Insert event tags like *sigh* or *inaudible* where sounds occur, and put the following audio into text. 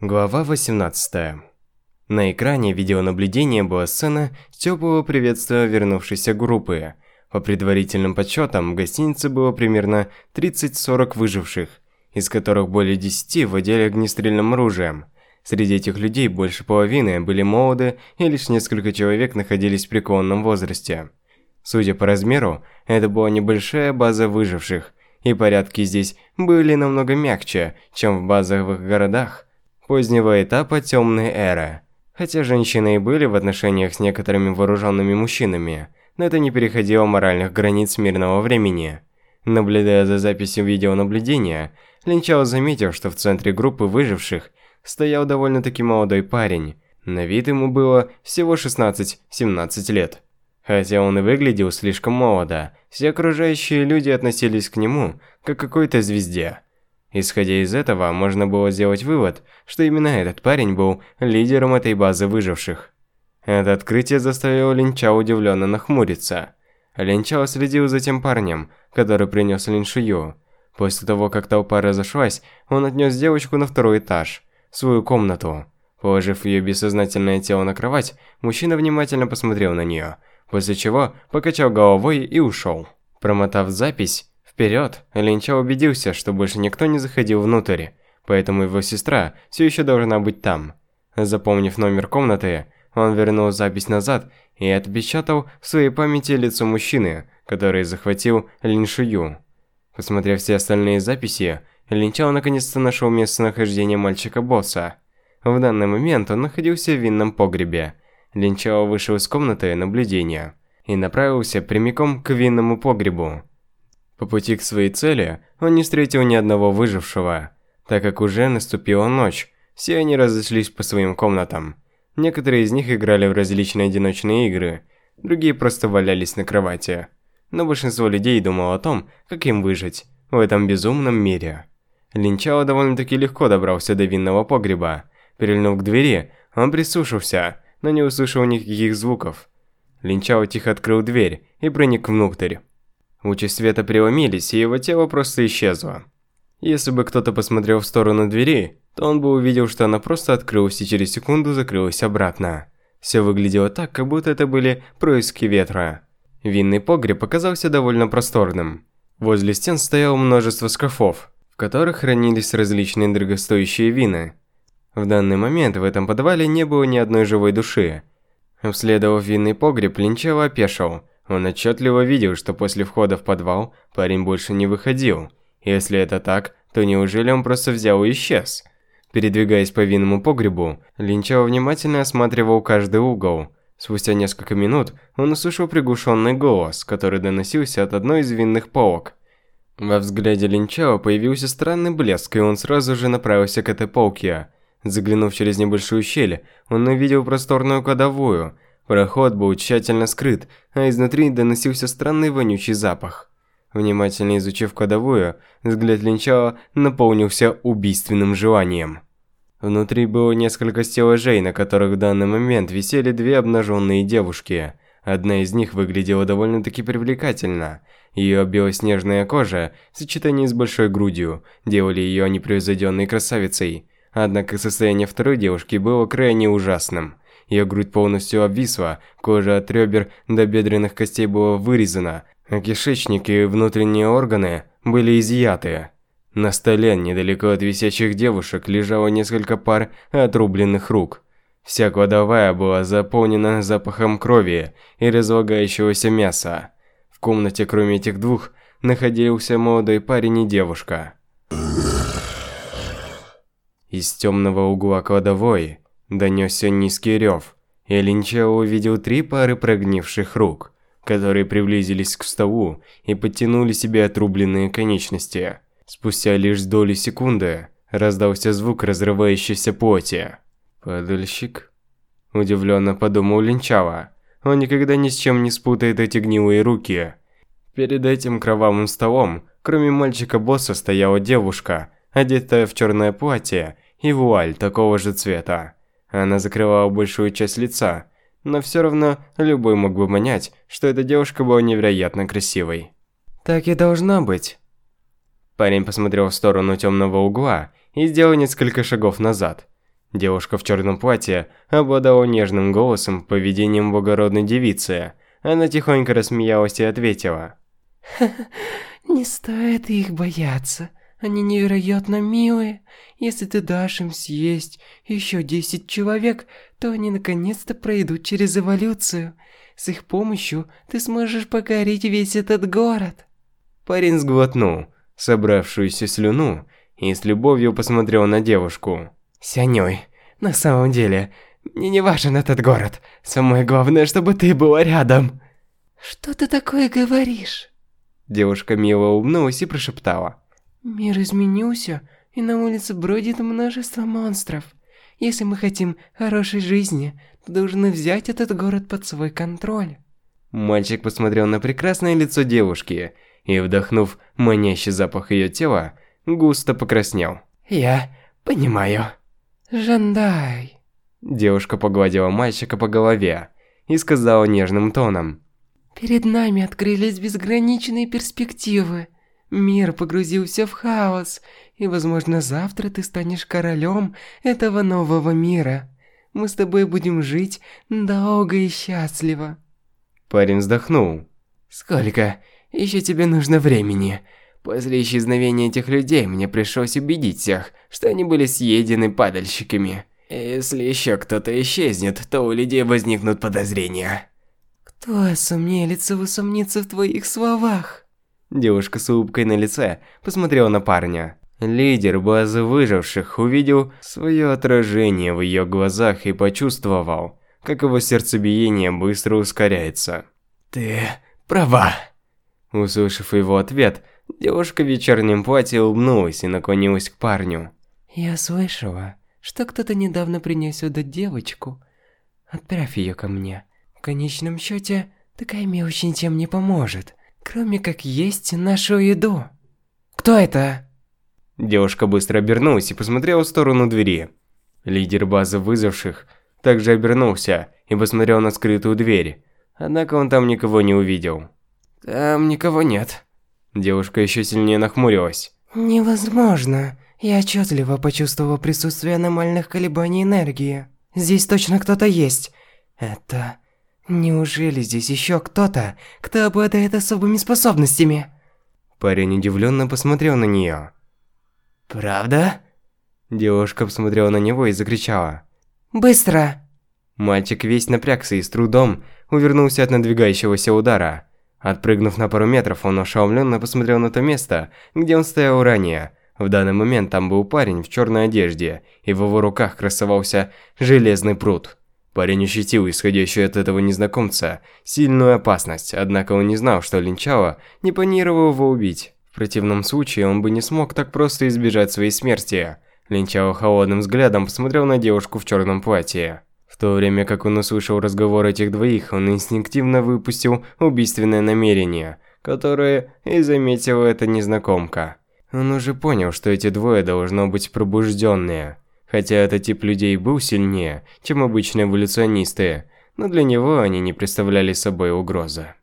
Глава 18. На экране видеонаблюдения была сцена теплого приветствия вернувшейся группы. По предварительным подсчетам, в гостинице было примерно 30-40 выживших, из которых более 10 владели огнестрельным оружием. Среди этих людей больше половины были молоды, и лишь несколько человек находились в преклонном возрасте. Судя по размеру, это была небольшая база выживших, и порядки здесь были намного мягче, чем в базовых городах позднего этапа темной эры. Хотя женщины и были в отношениях с некоторыми вооруженными мужчинами, но это не переходило моральных границ мирного времени. Наблюдая за записью видеонаблюдения, Линчао заметил, что в центре группы выживших стоял довольно-таки молодой парень. На вид ему было всего 16-17 лет. Хотя он и выглядел слишком молодо, все окружающие люди относились к нему, как к какой-то звезде. Исходя из этого, можно было сделать вывод, что именно этот парень был лидером этой базы выживших. Это открытие заставило Линча удивленно нахмуриться. Линчао следил за тем парнем, который принес Линшую. После того, как толпа разошлась, он отнес девочку на второй этаж, свою комнату. Положив ее бессознательное тело на кровать, мужчина внимательно посмотрел на нее, после чего покачал головой и ушел. Промотав запись вперед, Линча убедился, что больше никто не заходил внутрь, поэтому его сестра все еще должна быть там. Запомнив номер комнаты, он вернул запись назад и отпечатал в своей памяти лицо мужчины, который захватил Линшую. Посмотрев все остальные записи, Линчао наконец-то нашел местонахождение мальчика-босса. В данный момент он находился в винном погребе. Линчао вышел из комнаты наблюдения и направился прямиком к винному погребу. По пути к своей цели он не встретил ни одного выжившего, так как уже наступила ночь, все они разошлись по своим комнатам. Некоторые из них играли в различные одиночные игры, другие просто валялись на кровати. Но большинство людей думало о том, как им выжить в этом безумном мире. Линчао довольно-таки легко добрался до винного погреба. Перельнув к двери, он прислушался, но не услышал никаких звуков. Линчао тихо открыл дверь и проник внутрь. Лучи света преломились, и его тело просто исчезло. Если бы кто-то посмотрел в сторону двери, то он бы увидел, что она просто открылась и через секунду закрылась обратно. Все выглядело так, как будто это были происки ветра. Винный погреб оказался довольно просторным. Возле стен стояло множество шкафов, в которых хранились различные дорогостоящие вина. В данный момент в этом подвале не было ни одной живой души. Обследовав винный погреб, Линчево опешил. Он отчетливо видел, что после входа в подвал парень больше не выходил. Если это так, то неужели он просто взял и исчез? Передвигаясь по винному погребу, Линчао внимательно осматривал каждый угол. Спустя несколько минут он услышал приглушенный голос, который доносился от одной из винных полок. Во взгляде Линчао появился странный блеск, и он сразу же направился к этой полке. Заглянув через небольшую щель, он увидел просторную кладовую – Проход был тщательно скрыт, а изнутри доносился странный вонючий запах. Внимательно изучив кладовую, взгляд Линчао наполнился убийственным желанием. Внутри было несколько стеллажей, на которых в данный момент висели две обнаженные девушки. Одна из них выглядела довольно-таки привлекательно. Ее белоснежная кожа в сочетании с большой грудью делали ее непревзойденной красавицей. Однако состояние второй девушки было крайне ужасным – ее грудь полностью обвисла, кожа от ребер до бедренных костей была вырезана, а кишечник и внутренние органы были изъяты. На столе, недалеко от висящих девушек, лежало несколько пар отрубленных рук. Вся кладовая была заполнена запахом крови и разлагающегося мяса. В комнате, кроме этих двух, находился молодой парень и девушка. Из темного угла кладовой Донесся низкий рев, и Линчао увидел три пары прогнивших рук, которые приблизились к столу и подтянули себе отрубленные конечности. Спустя лишь доли секунды раздался звук разрывающейся плоти. «Падальщик?» – удивленно подумал Линчао. Он никогда ни с чем не спутает эти гнилые руки. Перед этим кровавым столом, кроме мальчика-босса, стояла девушка, одетая в черное платье и вуаль такого же цвета. Она закрывала большую часть лица, но все равно любой мог бы понять, что эта девушка была невероятно красивой. «Так и должна быть». Парень посмотрел в сторону темного угла и сделал несколько шагов назад. Девушка в черном платье обладала нежным голосом, поведением благородной девицы. Она тихонько рассмеялась и ответила. *laughs* не стоит их бояться. Они невероятно милые. Если ты дашь им съесть еще 10 человек, то они наконец-то пройдут через эволюцию. С их помощью ты сможешь покорить весь этот город. Парень сглотнул собравшуюся слюну и с любовью посмотрел на девушку. Сянёй, на самом деле, мне не важен этот город. Самое главное, чтобы ты была рядом. Что ты такое говоришь? Девушка мило улыбнулась и прошептала. Мир изменился, и на улице бродит множество монстров. Если мы хотим хорошей жизни, то должны взять этот город под свой контроль. Мальчик посмотрел на прекрасное лицо девушки и, вдохнув манящий запах ее тела, густо покраснел. «Я понимаю». «Жандай». Девушка погладила мальчика по голове и сказала нежным тоном. «Перед нами открылись безграничные перспективы. Мир погрузился в хаос, и, возможно, завтра ты станешь королем этого нового мира. Мы с тобой будем жить долго и счастливо». Парень вздохнул. «Сколько еще тебе нужно времени?» После исчезновения этих людей мне пришлось убедить всех, что они были съедены падальщиками. Если еще кто-то исчезнет, то у людей возникнут подозрения. Кто осмелится усомниться в твоих словах? Девушка с улыбкой на лице посмотрела на парня. Лидер базы выживших увидел свое отражение в ее глазах и почувствовал, как его сердцебиение быстро ускоряется. «Ты права». Услышав его ответ, Девушка в вечернем платье улыбнулась и наклонилась к парню. «Я слышала, что кто-то недавно принес сюда девочку. Отправь ее ко мне. В конечном счете, такая мелочь ничем не поможет, кроме как есть нашу еду. Кто это?» Девушка быстро обернулась и посмотрела в сторону двери. Лидер базы вызвавших также обернулся и посмотрел на скрытую дверь, однако он там никого не увидел. «Там никого нет», Девушка еще сильнее нахмурилась. «Невозможно. Я отчетливо почувствовала присутствие аномальных колебаний энергии. Здесь точно кто-то есть. Это... Неужели здесь еще кто-то, кто обладает особыми способностями?» Парень удивленно посмотрел на нее. «Правда?» Девушка посмотрела на него и закричала. «Быстро!» Мальчик весь напрягся и с трудом увернулся от надвигающегося удара. Отпрыгнув на пару метров, он ошеломленно посмотрел на то место, где он стоял ранее. В данный момент там был парень в черной одежде, и в его руках красовался железный пруд. Парень ощутил исходящую от этого незнакомца сильную опасность, однако он не знал, что Линчао не планировал его убить. В противном случае он бы не смог так просто избежать своей смерти. Линчао холодным взглядом посмотрел на девушку в черном платье. В то время как он услышал разговор этих двоих, он инстинктивно выпустил убийственное намерение, которое и заметила эта незнакомка. Он уже понял, что эти двое должно быть пробужденные. Хотя этот тип людей был сильнее, чем обычные эволюционисты, но для него они не представляли собой угрозы.